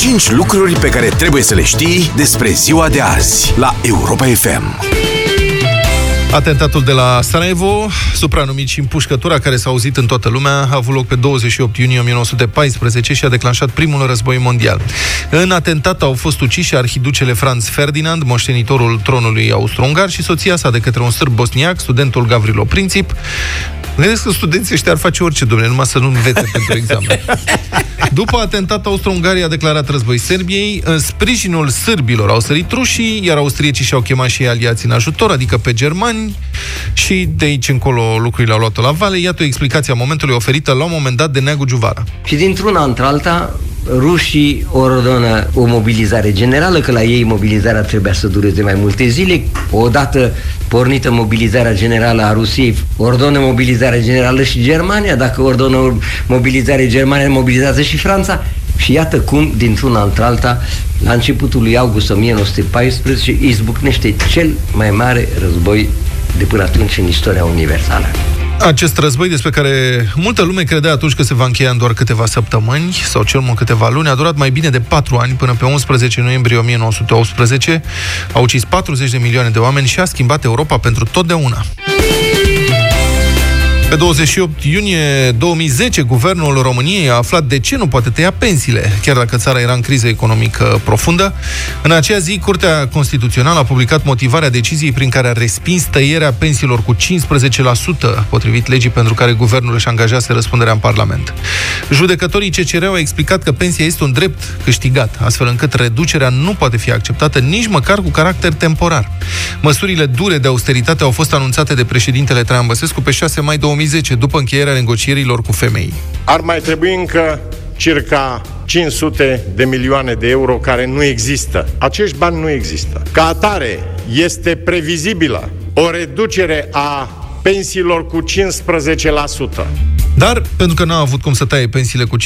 5 lucruri pe care trebuie să le știi despre ziua de azi la Europa FM. Atentatul de la Sarajevo, supranumit și împușcătura care s-a auzit în toată lumea, a avut loc pe 28 iunie 1914 și a declanșat primul război mondial. În atentat au fost uciși arhiducele Franz Ferdinand, moștenitorul tronului austro-ungar și soția sa de către un sârb bosniac, studentul Gavrilo Princip. Vedeți că studenții ăștia ar face orice, domnule, numai să nu învețe pentru examen. După atentat, Austro-Ungaria a declarat război Serbiei. În sprijinul sârbilor au sărit rușii, iar austriecii și-au chemat și aliații în ajutor, adică pe germani, și de aici încolo lucrurile au luat la vale. Iată o explicație a momentului oferită la un moment dat de Neagu Giuvara. Și dintr-una într-alta, rușii ordonă o mobilizare generală, că la ei mobilizarea trebuia să dureze mai multe zile. Odată pornită mobilizarea generală a Rusiei, ordonă mobilizarea generală și Germania. Dacă ordonă mobilizare Germania, mobilizează și Franța. Și iată cum, dintr-una într-alta, la începutul lui august 1914, izbucnește cel mai mare război de până atunci în istoria universală. Acest război despre care multă lume credea atunci că se va încheia în doar câteva săptămâni sau cel mult câteva luni, a durat mai bine de 4 ani până pe 11 noiembrie 1918, a ucis 40 de milioane de oameni și a schimbat Europa pentru totdeauna. Pe 28 iunie 2010, guvernul României a aflat de ce nu poate tăia pensiile, chiar dacă țara era în criză economică profundă. În aceea zi, Curtea Constituțională a publicat motivarea deciziei prin care a respins tăierea pensiilor cu 15%, potrivit legii pentru care guvernul își angajase răspunderea în Parlament. Judecătorii CCR au explicat că pensia este un drept câștigat, astfel încât reducerea nu poate fi acceptată nici măcar cu caracter temporar. Măsurile dure de austeritate au fost anunțate de președintele Traian Băsescu pe 6 mai 2010 2010, după încheierea negocierilor cu femei. Ar mai trebui încă circa 500 de milioane de euro care nu există. Acești bani nu există. Ca atare, este previzibilă o reducere a pensiilor cu 15%. Dar, pentru că n-a avut cum să taie pensiile cu 15%,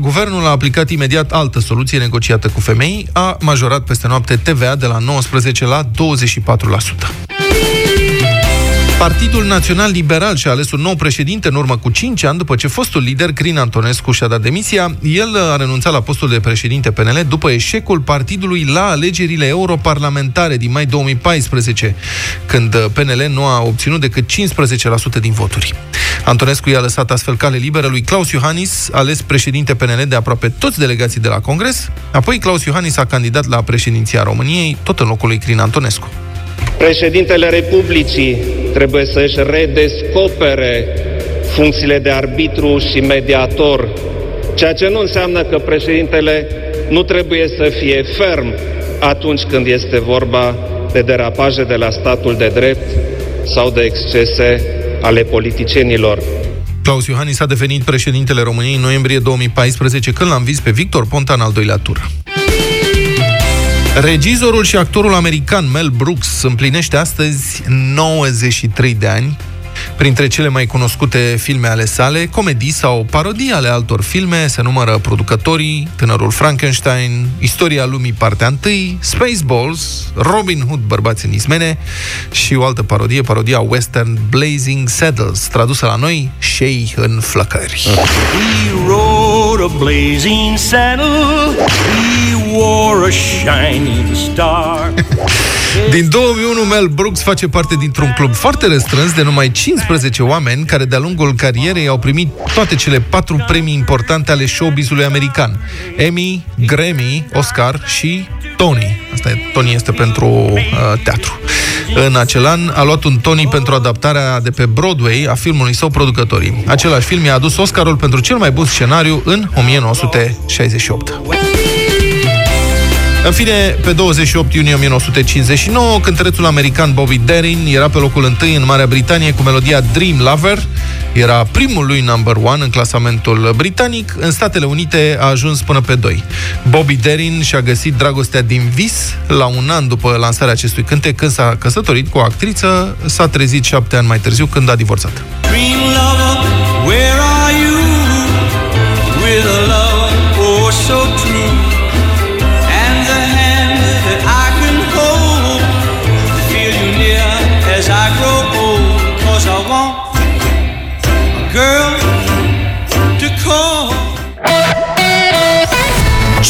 guvernul a aplicat imediat altă soluție negociată cu femei, a majorat peste noapte TVA de la 19 la 24%. Partidul Național Liberal și-a ales un nou președinte în urmă cu 5 ani, după ce fostul lider, Crin Antonescu, și-a dat demisia. El a renunțat la postul de președinte PNL după eșecul partidului la alegerile europarlamentare din mai 2014, când PNL nu a obținut decât 15% din voturi. Antonescu i-a lăsat astfel cale liberă lui Claus Iohannis, ales președinte PNL de aproape toți delegații de la Congres. Apoi Claus Iohannis a candidat la președinția României, tot în locul lui Crin Antonescu. Președintele Republicii trebuie să își redescopere funcțiile de arbitru și mediator, ceea ce nu înseamnă că președintele nu trebuie să fie ferm atunci când este vorba de derapaje de la statul de drept sau de excese ale politicienilor. Claus Iohannis a devenit președintele României în noiembrie 2014, când l-a învins pe Victor Ponta în al doilea tur. Regizorul și actorul american Mel Brooks împlinește astăzi 93 de ani. Printre cele mai cunoscute filme ale sale, comedii sau parodii ale altor filme, se numără Producătorii, Tânărul Frankenstein, Istoria lumii partea 1, Spaceballs, Robin Hood, Bărbați în izmene și o altă parodie, parodia western Blazing Saddles, tradusă la noi, Shei în flăcări. We rode a blazing saddle, we wore a shiny star. Din 2001, Mel Brooks face parte dintr-un club foarte restrâns de numai 15 oameni care de-a lungul carierei au primit toate cele patru premii importante ale showbizului american. Emmy, Grammy, Oscar și Tony. Asta e, Tony este pentru uh, teatru. În acel an a luat un Tony pentru adaptarea de pe Broadway a filmului său producătorii. Același film i-a adus Oscarul pentru cel mai bun scenariu în 1968. În fine, pe 28 iunie 1959, cântărețul american Bobby Darin era pe locul întâi în Marea Britanie cu melodia Dream Lover. Era primul lui number one în clasamentul britanic. În Statele Unite a ajuns până pe 2. Bobby Darin și-a găsit dragostea din vis la un an după lansarea acestui cântec, când s-a căsătorit cu o actriță, s-a trezit șapte ani mai târziu când a divorțat. Dream lover, where are you? With a love, oh so